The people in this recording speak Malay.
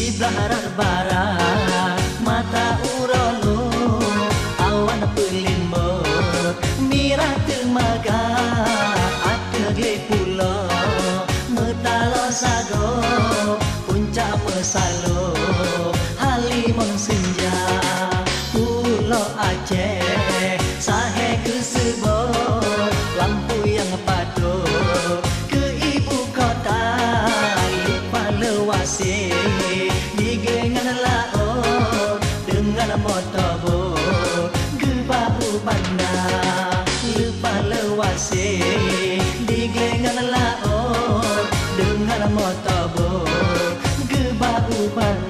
Ibarat bara mata urolo awan pelimbo mira temaga ada gle pulo metalo sago puncak pesalo halimun senja pulo aceh sahe kesebo lampu yang padu ke ibu kota lupa lewasin Geba ubanda